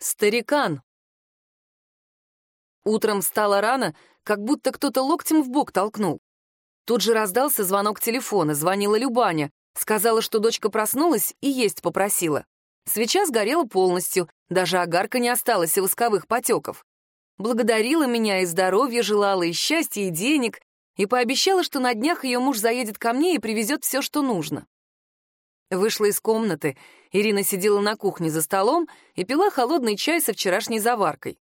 Старикан. Утром встала рано, как будто кто-то локтем в бок толкнул. Тут же раздался звонок телефона, звонила Любаня, сказала, что дочка проснулась и есть попросила. Свеча сгорела полностью, даже огарка не осталось и восковых потеков. Благодарила меня и здоровья желала, и счастья, и денег, и пообещала, что на днях ее муж заедет ко мне и привезет все, что нужно. Вышла из комнаты. Ирина сидела на кухне за столом и пила холодный чай со вчерашней заваркой.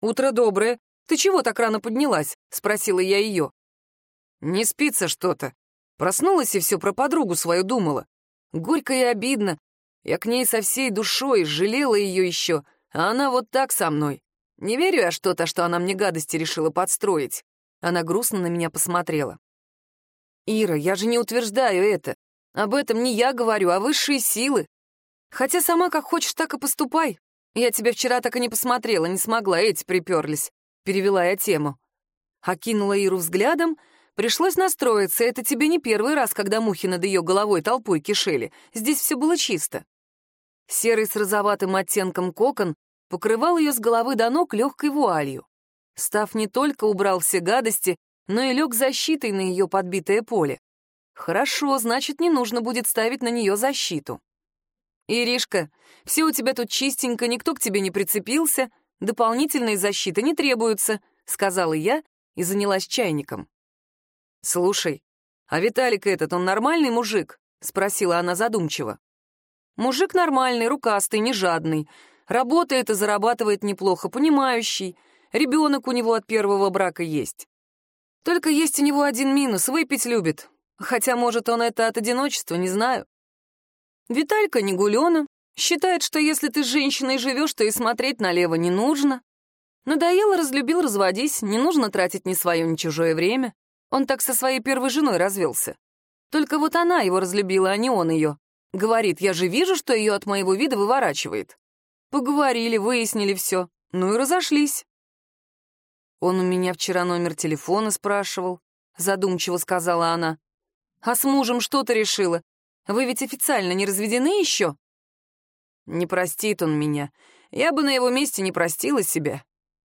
«Утро доброе. Ты чего так рано поднялась?» — спросила я ее. «Не спится что-то. Проснулась и все про подругу свою думала. Горько и обидно. Я к ней со всей душой жалела ее еще, а она вот так со мной. Не верю я что-то, что она мне гадости решила подстроить». Она грустно на меня посмотрела. «Ира, я же не утверждаю это. Об этом не я говорю, а высшие силы. Хотя сама как хочешь, так и поступай. Я тебя вчера так и не посмотрела, не смогла, эти приперлись. Перевела я тему. Окинула Иру взглядом, пришлось настроиться. Это тебе не первый раз, когда мухи над ее головой толпой кишели. Здесь все было чисто. Серый с розоватым оттенком кокон покрывал ее с головы до ног легкой вуалью. Став не только убрал все гадости, но и лег защитой на ее подбитое поле. Хорошо, значит, не нужно будет ставить на нее защиту. «Иришка, все у тебя тут чистенько, никто к тебе не прицепился, дополнительной защиты не требуется», — сказала я и занялась чайником. «Слушай, а Виталик этот, он нормальный мужик?» — спросила она задумчиво. «Мужик нормальный, рукастый, не жадный. Работает и зарабатывает неплохо, понимающий. Ребенок у него от первого брака есть. Только есть у него один минус — выпить любит. Хотя, может, он это от одиночества, не знаю. Виталька не гулёна, считает, что если ты с женщиной живешь, то и смотреть налево не нужно. Надоело, разлюбил, разводись, не нужно тратить ни свое, ни чужое время. Он так со своей первой женой развелся. Только вот она его разлюбила, а не он ее. Говорит, я же вижу, что ее от моего вида выворачивает. Поговорили, выяснили все, ну и разошлись. Он у меня вчера номер телефона спрашивал, задумчиво сказала она. А с мужем что ты решила? Вы ведь официально не разведены еще? Не простит он меня. Я бы на его месте не простила себя.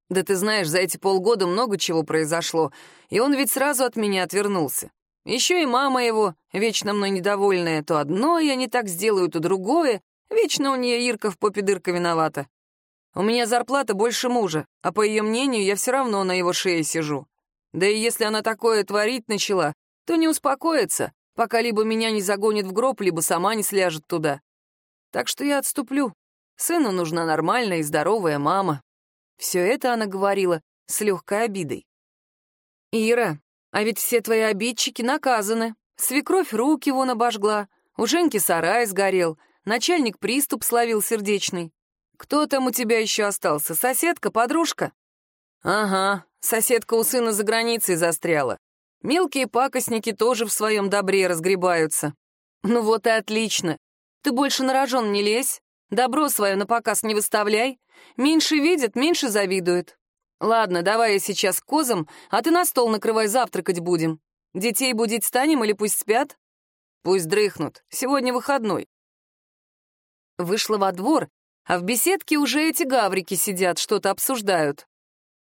Да ты знаешь, за эти полгода много чего произошло, и он ведь сразу от меня отвернулся. Еще и мама его, вечно мной недовольная, то одно я не так сделаю, то другое. Вечно у нее Ирка в попе дырка виновата. У меня зарплата больше мужа, а по ее мнению я все равно на его шее сижу. Да и если она такое творить начала, то не успокоится, пока либо меня не загонит в гроб, либо сама не сляжет туда. Так что я отступлю. Сыну нужна нормальная и здоровая мама. Все это она говорила с легкой обидой. «Ира, а ведь все твои обидчики наказаны. Свекровь руки вон обожгла, у Женьки сарай сгорел, начальник приступ словил сердечный. Кто там у тебя еще остался, соседка, подружка?» «Ага, соседка у сына за границей застряла. Мелкие пакостники тоже в своем добре разгребаются. Ну вот и отлично. Ты больше на рожон не лезь, добро свое на показ не выставляй. Меньше видят, меньше завидуют. Ладно, давай я сейчас к козам, а ты на стол накрывай, завтракать будем. Детей будить станем или пусть спят? Пусть дрыхнут, сегодня выходной. Вышла во двор, а в беседке уже эти гаврики сидят, что-то обсуждают.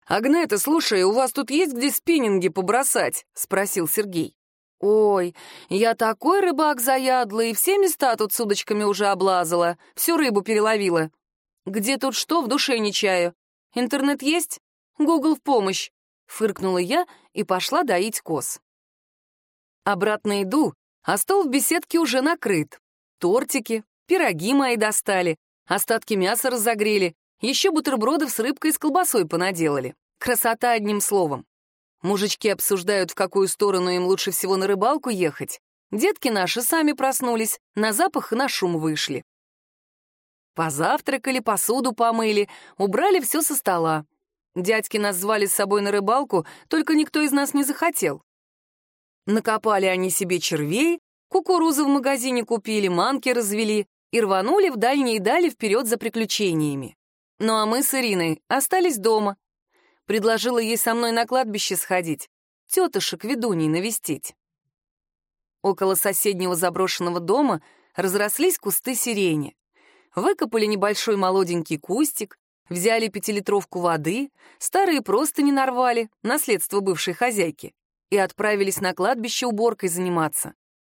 «Агнета, слушай, у вас тут есть где спиннинги побросать?» — спросил Сергей. «Ой, я такой рыбак заядлый, все места тут с удочками уже облазала, всю рыбу переловила. Где тут что, в душе не чаю. Интернет есть? Гугл в помощь!» — фыркнула я и пошла доить коз. Обратно иду, а стол в беседке уже накрыт. Тортики, пироги мои достали, остатки мяса разогрели, еще бутербродов с рыбкой и с колбасой понаделали. Красота одним словом. Мужички обсуждают, в какую сторону им лучше всего на рыбалку ехать. Детки наши сами проснулись, на запах и на шум вышли. Позавтракали, посуду помыли, убрали все со стола. Дядьки нас звали с собой на рыбалку, только никто из нас не захотел. Накопали они себе червей, кукурузы в магазине купили, манки развели и рванули в дальние дали вперед за приключениями. Ну а мы с Ириной остались дома. Предложила ей со мной на кладбище сходить, тетушек ведуней навестить. Около соседнего заброшенного дома разрослись кусты сирени. Выкопали небольшой молоденький кустик, взяли пятилитровку воды, старые просто не нарвали, наследство бывшей хозяйки, и отправились на кладбище уборкой заниматься.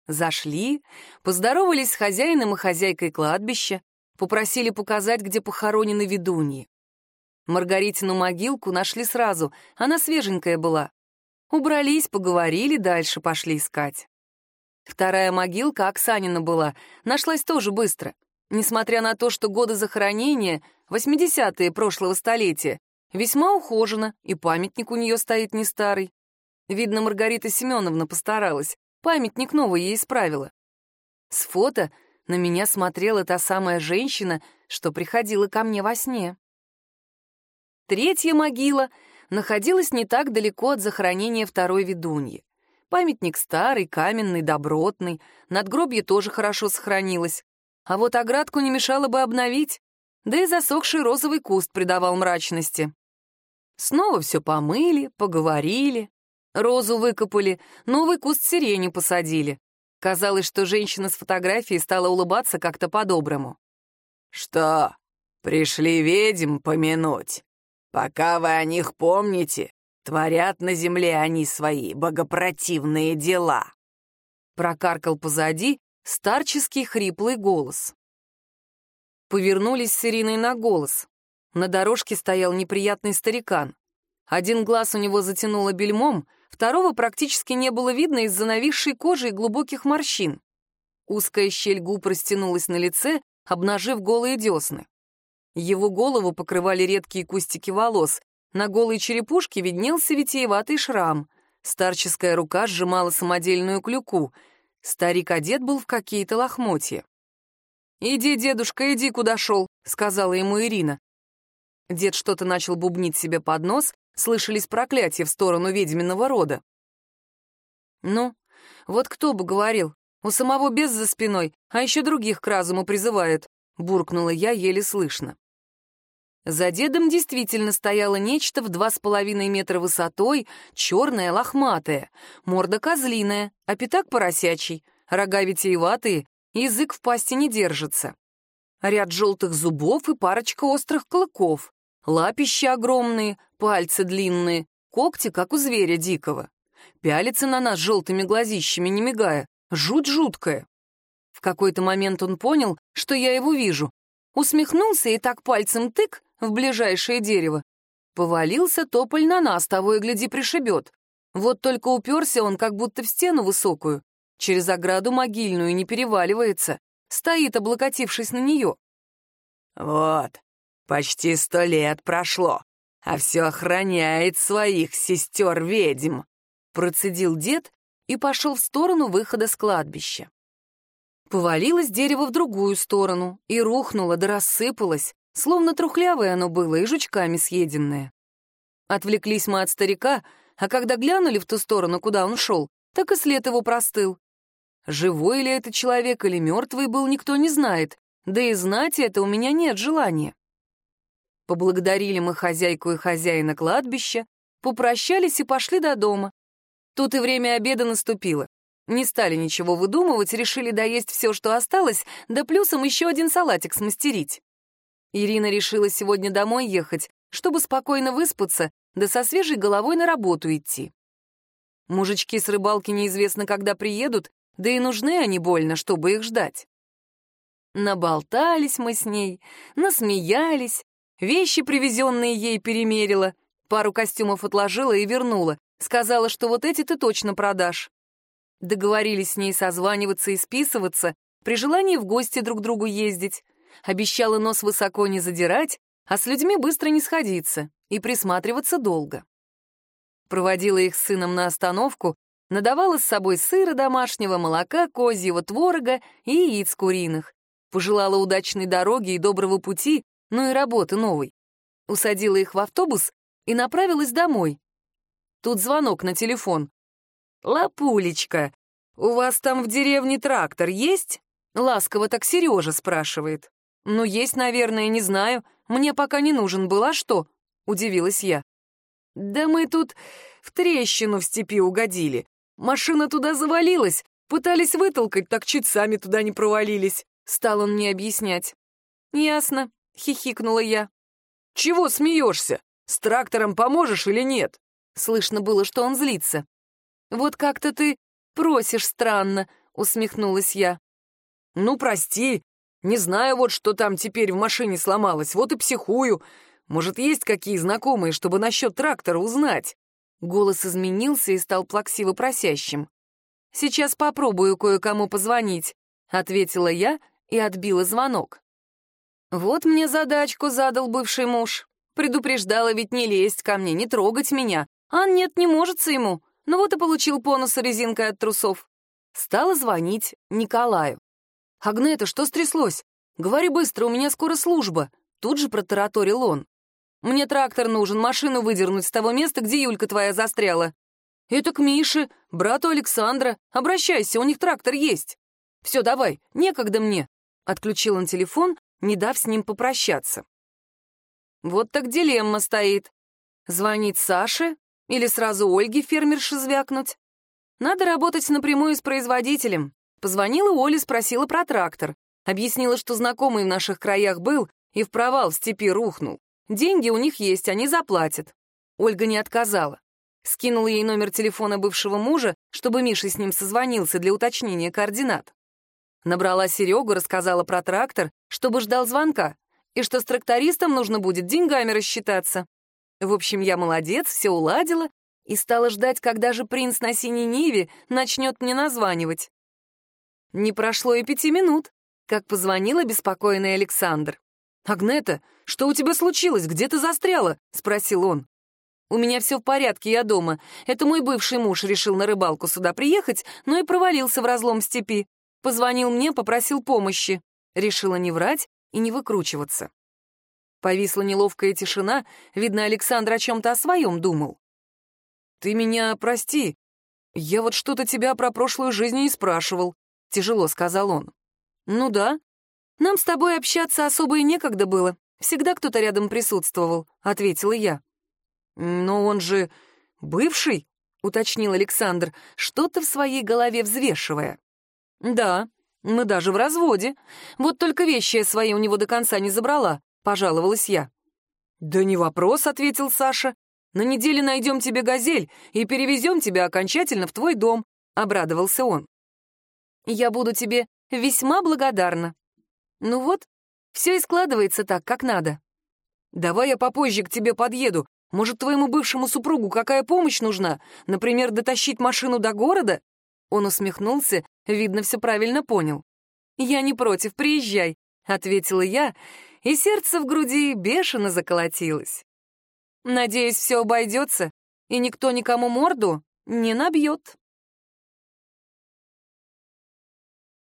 Зашли, поздоровались с хозяином и хозяйкой кладбища, попросили показать, где похоронены ведуньи. Маргаритину могилку нашли сразу, она свеженькая была. Убрались, поговорили, дальше пошли искать. Вторая могилка Оксанина была, нашлась тоже быстро. Несмотря на то, что годы захоронения, 80-е прошлого столетия, весьма ухожена, и памятник у нее стоит не старый. Видно, Маргарита Семеновна постаралась, памятник новый ей исправила. С фото на меня смотрела та самая женщина, что приходила ко мне во сне. Третья могила находилась не так далеко от захоронения второй ведуньи. Памятник старый, каменный, добротный, надгробье тоже хорошо сохранилось. А вот оградку не мешало бы обновить, да и засохший розовый куст придавал мрачности. Снова все помыли, поговорили, розу выкопали, новый куст сирени посадили. Казалось, что женщина с фотографией стала улыбаться как-то по-доброму. «Что, пришли ведьм помянуть? Пока вы о них помните, творят на земле они свои богопротивные дела». Прокаркал позади старческий хриплый голос. Повернулись с Ириной на голос. На дорожке стоял неприятный старикан. Один глаз у него затянуло бельмом, второго практически не было видно из-за нависшей кожи и глубоких морщин. Узкая щель губ растянулась на лице, обнажив голые десны. Его голову покрывали редкие кустики волос, на голой черепушке виднелся витиеватый шрам. Старческая рука сжимала самодельную клюку — Старик одет был в какие-то лохмотья. «Иди, дедушка, иди, куда шел», — сказала ему Ирина. Дед что-то начал бубнить себе под нос, слышались проклятия в сторону ведьминого рода. «Ну, вот кто бы говорил, у самого без за спиной, а еще других к разуму призывает», — буркнула я еле слышно. За дедом действительно стояло нечто в два с половиной метра высотой, черное, лохматое, морда козлиная, а пятак поросячий, рога витиеватые, язык в пасти не держится. Ряд желтых зубов и парочка острых клыков, лапища огромные, пальцы длинные, когти, как у зверя дикого. Пялится на нас желтыми глазищами, не мигая, жуть жуткая. В какой-то момент он понял, что я его вижу, усмехнулся и так пальцем тык, в ближайшее дерево. Повалился тополь на нас, того и гляди пришибет. Вот только уперся он как будто в стену высокую. Через ограду могильную не переваливается. Стоит, облокотившись на нее. «Вот, почти сто лет прошло, а все охраняет своих сестер-ведьм», процедил дед и пошел в сторону выхода с кладбища. Повалилось дерево в другую сторону и рухнуло да рассыпалось, Словно трухлявое оно было и жучками съеденное. Отвлеклись мы от старика, а когда глянули в ту сторону, куда он шел, так и след его простыл. Живой ли это человек или мертвый был, никто не знает, да и знать это у меня нет желания. Поблагодарили мы хозяйку и хозяина кладбища, попрощались и пошли до дома. Тут и время обеда наступило. Не стали ничего выдумывать, решили доесть все, что осталось, да плюсом еще один салатик смастерить. Ирина решила сегодня домой ехать, чтобы спокойно выспаться, да со свежей головой на работу идти. Мужички с рыбалки неизвестно, когда приедут, да и нужны они больно, чтобы их ждать. Наболтались мы с ней, насмеялись, вещи, привезенные ей, перемерила, пару костюмов отложила и вернула, сказала, что вот эти ты точно продашь. Договорились с ней созваниваться и списываться, при желании в гости друг другу ездить обещала нос высоко не задирать, а с людьми быстро не сходиться и присматриваться долго. Проводила их с сыном на остановку, надавала с собой сыра домашнего, молока, козьего, творога и яиц куриных. Пожелала удачной дороги и доброго пути, ну и работы новой. Усадила их в автобус и направилась домой. Тут звонок на телефон. «Лапулечка, у вас там в деревне трактор есть?» Ласково так Сережа спрашивает. «Ну, есть, наверное, не знаю. Мне пока не нужен был, а что?» — удивилась я. «Да мы тут в трещину в степи угодили. Машина туда завалилась, пытались вытолкать, так чуть сами туда не провалились», — стал он мне объяснять. «Ясно», — хихикнула я. Чего смеешься? С трактором поможешь или нет?» Слышно было, что он злится. «Вот как-то ты просишь странно», — усмехнулась я. «Ну, прости. Не знаю вот, что там теперь в машине сломалось, вот и психую. Может, есть какие знакомые, чтобы насчет трактора узнать?» Голос изменился и стал плаксиво просящим. «Сейчас попробую кое-кому позвонить», — ответила я и отбила звонок. Вот мне задачку задал бывший муж. Предупреждала ведь не лезть ко мне, не трогать меня. А нет, не можется ему. Ну вот и получил по резинкой от трусов. Стала звонить Николаю. «Агнета, что стряслось? Говори быстро, у меня скоро служба». Тут же протараторил он. «Мне трактор нужен, машину выдернуть с того места, где Юлька твоя застряла». «Это к Мише, брату Александра. Обращайся, у них трактор есть». «Все, давай, некогда мне». Отключил он телефон, не дав с ним попрощаться. Вот так дилемма стоит. Звонить Саше или сразу Ольге фермерши звякнуть? Надо работать напрямую с производителем. Позвонила Оле, спросила про трактор. Объяснила, что знакомый в наших краях был и в провал в степи рухнул. Деньги у них есть, они заплатят. Ольга не отказала. Скинула ей номер телефона бывшего мужа, чтобы Миша с ним созвонился для уточнения координат. Набрала Серегу, рассказала про трактор, чтобы ждал звонка, и что с трактористом нужно будет деньгами рассчитаться. В общем, я молодец, все уладила и стала ждать, когда же принц на синей Ниве начнет мне названивать. Не прошло и пяти минут, как позвонил обеспокоенный Александр. «Агнета, что у тебя случилось? Где ты застряла?» — спросил он. «У меня все в порядке, я дома. Это мой бывший муж решил на рыбалку сюда приехать, но и провалился в разлом степи. Позвонил мне, попросил помощи. Решила не врать и не выкручиваться». Повисла неловкая тишина, видно, Александр о чем-то о своем думал. «Ты меня прости. Я вот что-то тебя про прошлую жизнь не спрашивал тяжело сказал он. «Ну да. Нам с тобой общаться особо и некогда было. Всегда кто-то рядом присутствовал», — ответила я. «Но он же бывший», — уточнил Александр, что-то в своей голове взвешивая. «Да, мы даже в разводе. Вот только вещи я свои у него до конца не забрала», — пожаловалась я. «Да не вопрос», — ответил Саша. «На неделе найдем тебе газель и перевезем тебя окончательно в твой дом», — обрадовался он. Я буду тебе весьма благодарна. Ну вот, все и складывается так, как надо. Давай я попозже к тебе подъеду. Может, твоему бывшему супругу какая помощь нужна? Например, дотащить машину до города?» Он усмехнулся, видно, все правильно понял. «Я не против, приезжай», — ответила я, и сердце в груди бешено заколотилось. «Надеюсь, все обойдется, и никто никому морду не набьет».